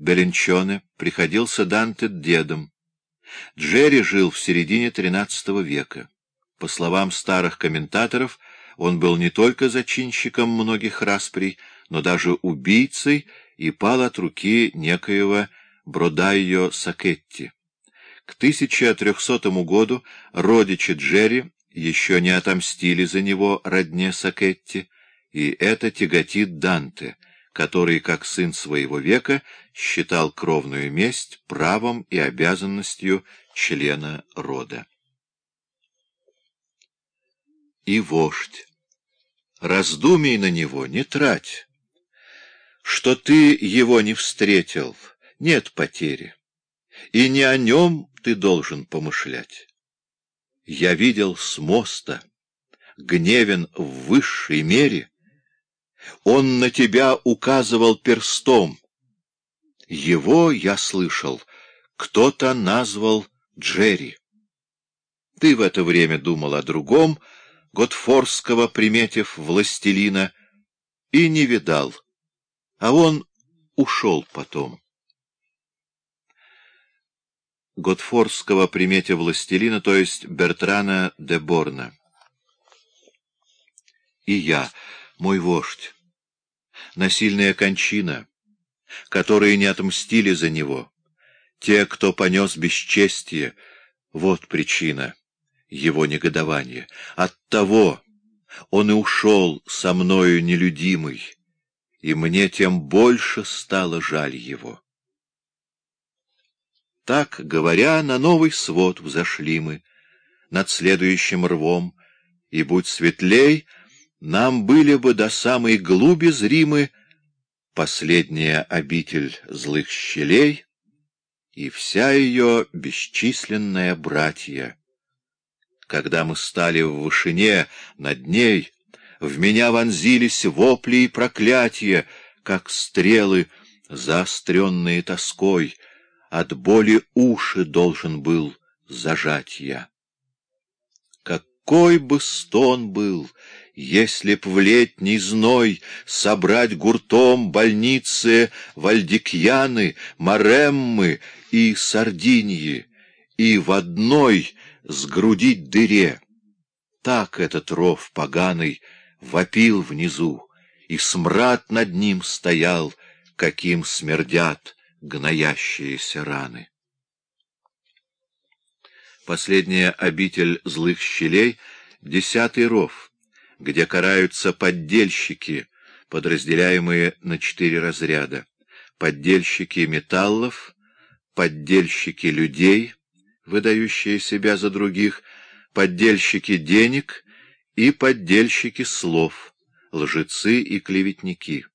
Беленчоне приходился Данте дедом. Джерри жил в середине XIII века. По словам старых комментаторов, он был не только зачинщиком многих расприй, но даже убийцей и пал от руки некоего Бродайо Сакетти. К 1300 году родичи Джерри еще не отомстили за него родне Сакетти, и это тяготит Данте, который, как сын своего века, считал кровную месть правом и обязанностью члена рода. И вождь. Раздумий на него не трать. Что ты его не встретил, нет потери, и не о нем ты должен помышлять. Я видел с моста, гневен в высшей мере, он на тебя указывал перстом. Его, я слышал, кто-то назвал Джерри. Ты в это время думал о другом, Готфорского, приметив властелина, и не видал, а он ушел потом. Готфорского, приметив властелина, то есть Бертрана де Борна. И я, мой вождь, насильная кончина, которые не отмстили за него, те, кто понес бесчестие, вот причина его негодования. Оттого он и ушел со мною нелюдимый, и мне тем больше стало жаль его. Так, говоря, на новый свод взошли мы, над следующим рвом, и будь светлей, нам были бы до самой глуби зримы последняя обитель злых щелей и вся ее бесчисленная братья. Когда мы стали в вышине над ней, в меня вонзились вопли и проклятия, как стрелы, заостренные тоской, от боли уши должен был зажать я. Какой бы стон был, если б в летний зной собрать гуртом больницы Вальдикьяны, Мареммы и Сардиньи, и в одной сгрудить дыре. Так этот ров поганый вопил внизу, и смрад над ним стоял, каким смердят гноящиеся раны. Последняя обитель злых щелей — десятый ров, где караются поддельщики, подразделяемые на четыре разряда. Поддельщики металлов, поддельщики людей, выдающие себя за других, поддельщики денег и поддельщики слов, лжецы и клеветники.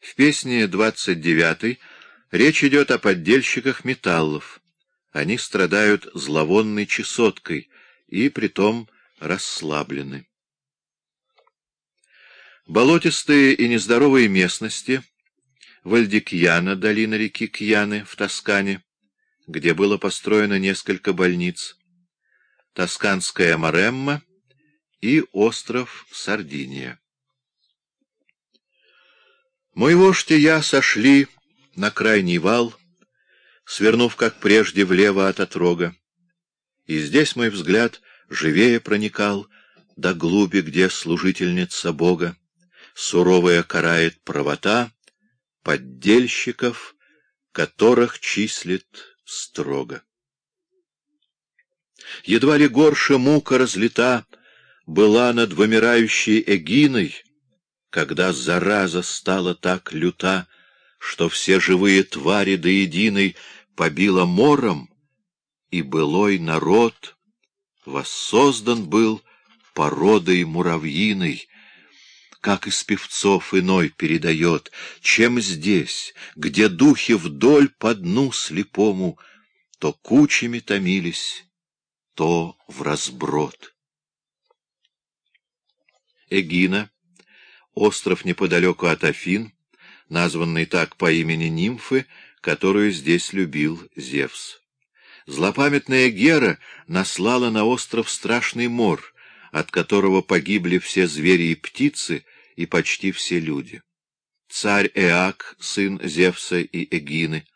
В песне 29 речь идет о поддельщиках металлов. Они страдают зловонной чесоткой и, притом, расслаблены. Болотистые и нездоровые местности Вальдикьяна, долина реки Кьяны в Тоскане, где было построено несколько больниц, Тосканская Маремма и остров Сардиния. Мой вождь и я сошли на крайний вал, свернув, как прежде, влево от отрога, и здесь мой взгляд живее проникал до глуби, где служительница Бога, суровая карает правота поддельщиков, которых числит строго. Едва ли горше мука разлита была над вымирающей Эгиной, когда зараза стала так люта, что все живые твари до единой побила мором, и былой народ воссоздан был породой муравьиной, как из певцов иной передает, чем здесь, где духи вдоль по дну слепому то кучами томились, то в разброд. Эгина, остров неподалеку от Афин, названный так по имени нимфы, которую здесь любил Зевс. Злопамятная Гера наслала на остров страшный мор, от которого погибли все звери и птицы и почти все люди. царь Эак, сын Зевса и Эгины,